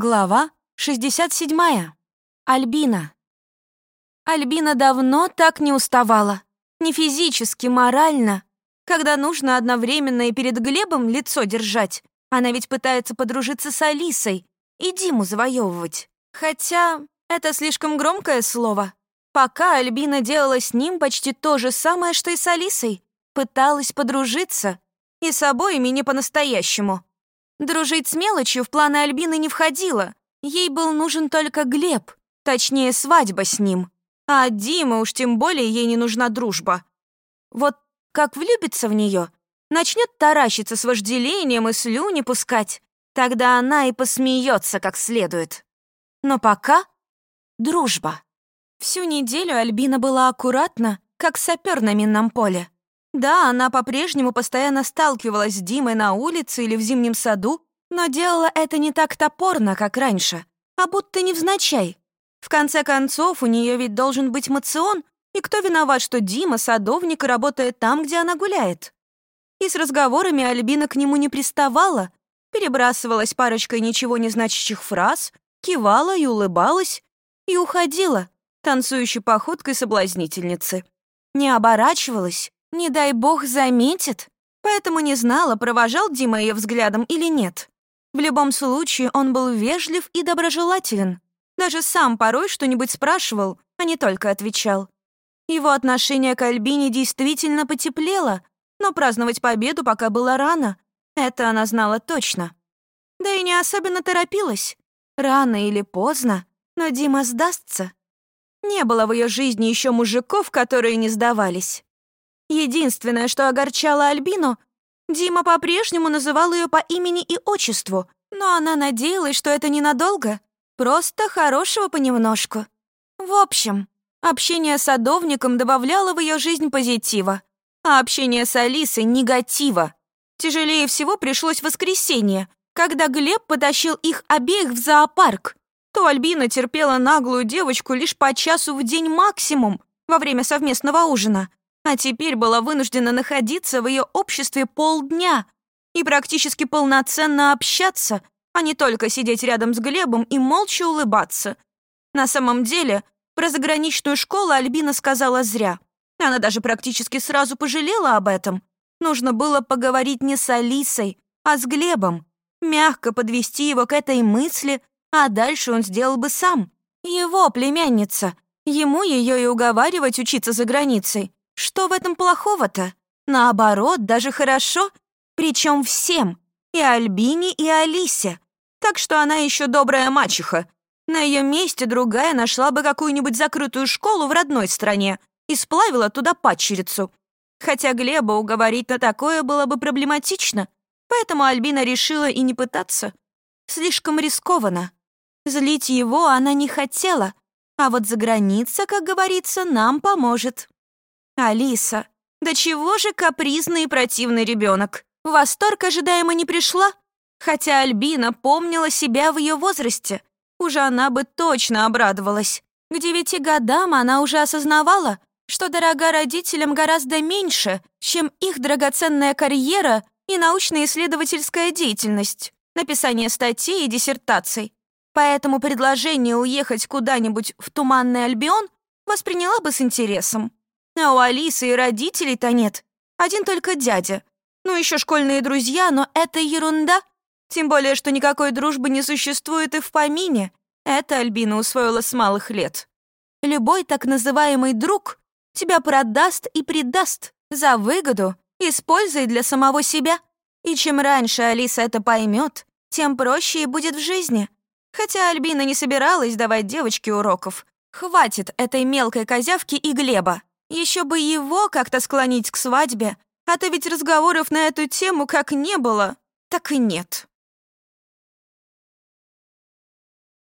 Глава 67. Альбина. Альбина давно так не уставала. Не физически, морально. Когда нужно одновременно и перед Глебом лицо держать. Она ведь пытается подружиться с Алисой и Диму завоевывать. Хотя это слишком громкое слово. Пока Альбина делала с ним почти то же самое, что и с Алисой. Пыталась подружиться. И с обоими не по-настоящему. Дружить с мелочью в планы Альбины не входило. Ей был нужен только Глеб, точнее, свадьба с ним. А от Димы уж тем более ей не нужна дружба. Вот как влюбится в нее, начнет таращиться с вожделением и слюни пускать, тогда она и посмеется как следует. Но пока дружба. Всю неделю Альбина была аккуратна, как сапер на минном поле. Да, она по-прежнему постоянно сталкивалась с Димой на улице или в зимнем саду, но делала это не так топорно, как раньше, а будто невзначай. В конце концов, у нее ведь должен быть мацион, и кто виноват, что Дима садовник и работает там, где она гуляет? И с разговорами Альбина к нему не приставала, перебрасывалась парочкой ничего не значащих фраз, кивала и улыбалась, и уходила, танцующей походкой соблазнительницы. Не оборачивалась, не дай бог заметит, поэтому не знала, провожал Дима ее взглядом или нет. В любом случае, он был вежлив и доброжелателен. Даже сам порой что-нибудь спрашивал, а не только отвечал. Его отношение к Альбине действительно потеплело, но праздновать победу пока было рано. Это она знала точно. Да и не особенно торопилась. Рано или поздно, но Дима сдастся. Не было в ее жизни еще мужиков, которые не сдавались. Единственное, что огорчало Альбину, Дима по-прежнему называл ее по имени и отчеству, но она надеялась, что это ненадолго, просто хорошего понемножку. В общем, общение с садовником добавляло в ее жизнь позитива, а общение с Алисой — негатива. Тяжелее всего пришлось воскресенье, когда Глеб потащил их обеих в зоопарк. То Альбина терпела наглую девочку лишь по часу в день максимум во время совместного ужина, а теперь была вынуждена находиться в ее обществе полдня и практически полноценно общаться, а не только сидеть рядом с Глебом и молча улыбаться. На самом деле, про заграничную школу Альбина сказала зря. Она даже практически сразу пожалела об этом. Нужно было поговорить не с Алисой, а с Глебом, мягко подвести его к этой мысли, а дальше он сделал бы сам. Его племянница. Ему ее и уговаривать учиться за границей. Что в этом плохого-то? Наоборот, даже хорошо. Причем всем. И Альбине, и Алисе. Так что она еще добрая мачеха. На ее месте другая нашла бы какую-нибудь закрытую школу в родной стране и сплавила туда падчерицу. Хотя Глеба уговорить на такое было бы проблематично, поэтому Альбина решила и не пытаться. Слишком рискованно. Злить его она не хотела, а вот за граница, как говорится, нам поможет. Алиса, да чего же капризный и противный ребенок? Восторг ожидаемо не пришла? Хотя Альбина помнила себя в ее возрасте. Уже она бы точно обрадовалась. К девяти годам она уже осознавала, что дорога родителям гораздо меньше, чем их драгоценная карьера и научно-исследовательская деятельность, написание статей и диссертаций. Поэтому предложение уехать куда-нибудь в Туманный Альбион восприняла бы с интересом. А у Алисы и родителей-то нет. Один только дядя. Ну, еще школьные друзья, но это ерунда. Тем более, что никакой дружбы не существует и в помине. Это Альбина усвоила с малых лет. Любой так называемый друг тебя продаст и предаст за выгоду, используя для самого себя. И чем раньше Алиса это поймет, тем проще и будет в жизни. Хотя Альбина не собиралась давать девочке уроков. Хватит этой мелкой козявки и Глеба. Еще бы его как-то склонить к свадьбе, а то ведь разговоров на эту тему как не было, так и нет.